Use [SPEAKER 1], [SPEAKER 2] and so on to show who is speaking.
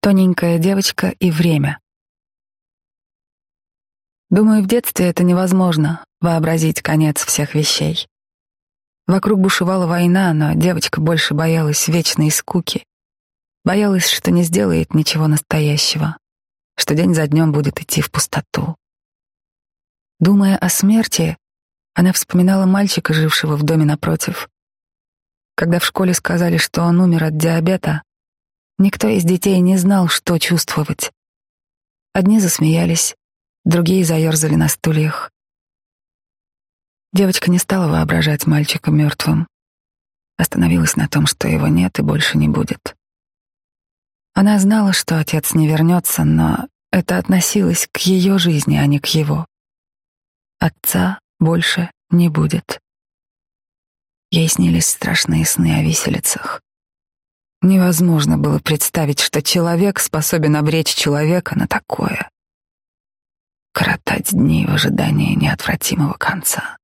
[SPEAKER 1] Тоненькая девочка и время. Думаю, в детстве это невозможно — вообразить конец всех вещей. Вокруг бушевала война, но девочка больше боялась вечной скуки. Боялась, что не сделает ничего настоящего, что день за днем будет идти в пустоту. Думая о смерти, она вспоминала мальчика, жившего в доме напротив. Когда в школе сказали, что он умер от диабета, никто из детей не знал, что чувствовать. Одни засмеялись, другие заерзали на стульях. Девочка не стала воображать мальчика мертвым. Остановилась на том, что его нет и больше не будет. Она знала, что отец не вернется, но это относилось к ее жизни, а не к его. Отца больше не будет. Ей снились страшные сны о виселицах. Невозможно было представить, что человек способен обречь человека на такое. Коротать дни в ожидании неотвратимого конца.